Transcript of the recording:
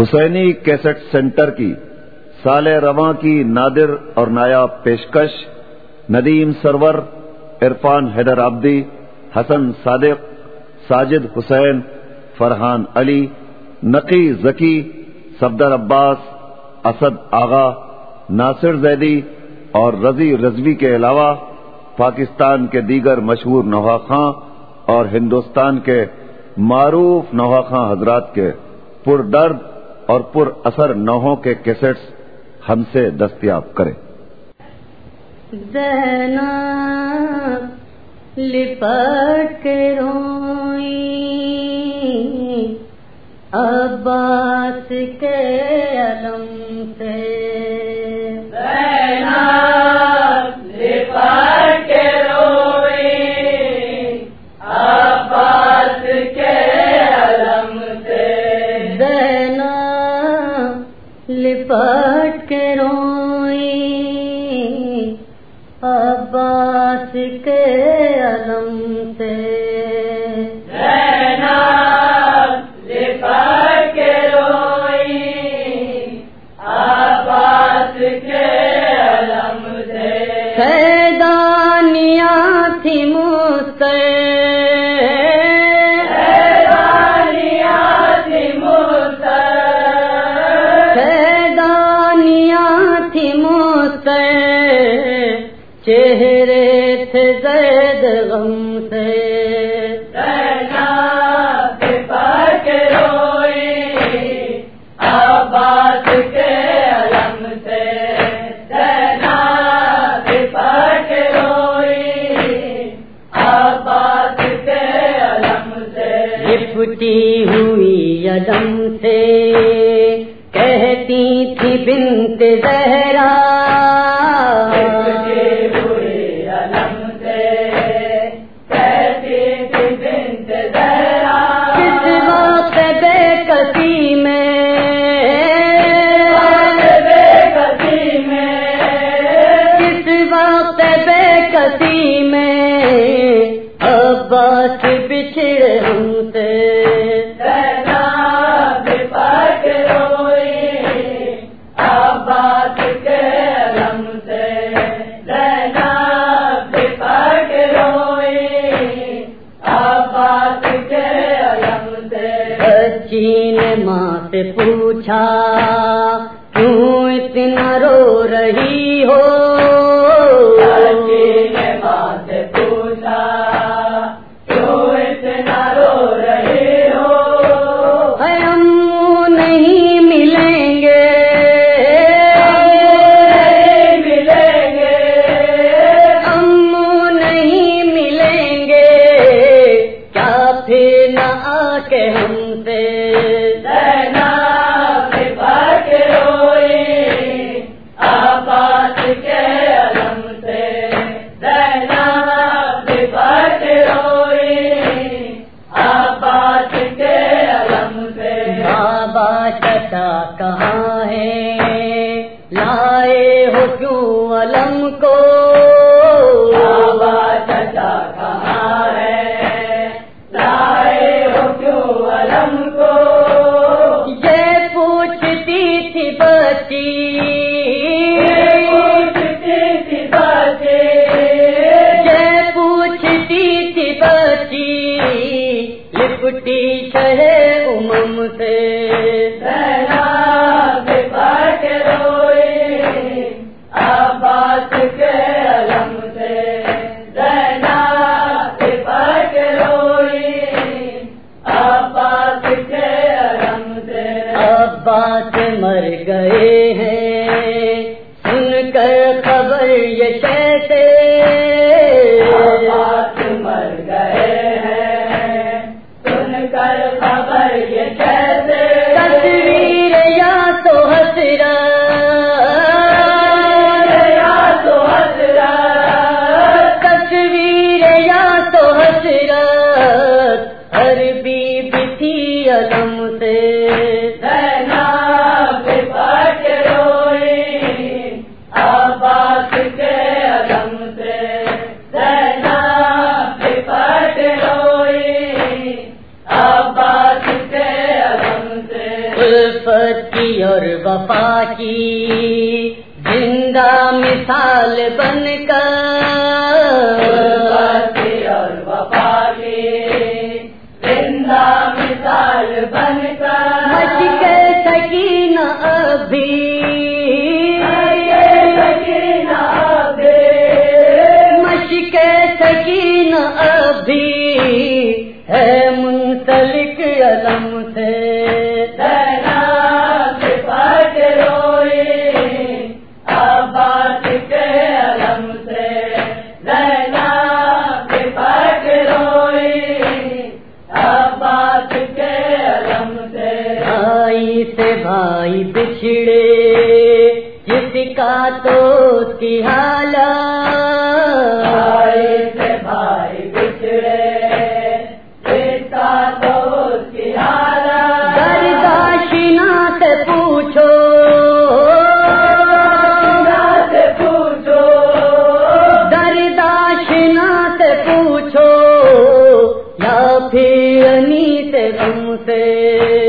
حسینی cassette centre کی، سال رواں کی نادر اور نایاب پیشکش، ندیم سرور، عرفان حیدر آبدی حسن صادق، ساجد حسین، فرحان علی، نقی ذکی صفدر عباس، اسد آغا، ناصر زیدی اور رضی رضوی کے علاوہ پاکستان کے دیگر مشہور نوحہ خاں اور ہندوستان کے معروف نوحہ خاں حضرات کے پر درد اور پر اثر نوحوں کے کیسٹس ہم سے دستیاب کریں۔ لپٹ کے روئی لپٹ کے روئی عباس کے علم سے علم سے۔ لپٹی ہوئی عدم سے۔ کہتی تھی بنت زہرا بے میں عباس بچھڑے ہم سے سے سے بچی نے ماں سے پوچھا کیوں اتنا رو رہی ہو چچا کہاں ہے؟ لائے ہو کیوں علم کو؟ بابا چچا کہاں ہے؟ لائے ہو کیوں علم کو؟ یہ پوچھتی تھی بچی۔ پوچھتی تھی باتیں یہ پوچھتی تھی بچی۔ لپٹی شہ امم سے۔ گئے ہیں۔ سن کر خبر یہ کی اور وفا کی زندہ مثال بن کر۔ اور وفا کی زندہ مثال بن کر۔ مشق سکین ابھی۔ مشق سکین ابھی ہے۔ منسلک علم سے کے سے کے سے بھائی سے بھائی بچھڑے، جس کا تو اس کی حالت انیت غم سے۔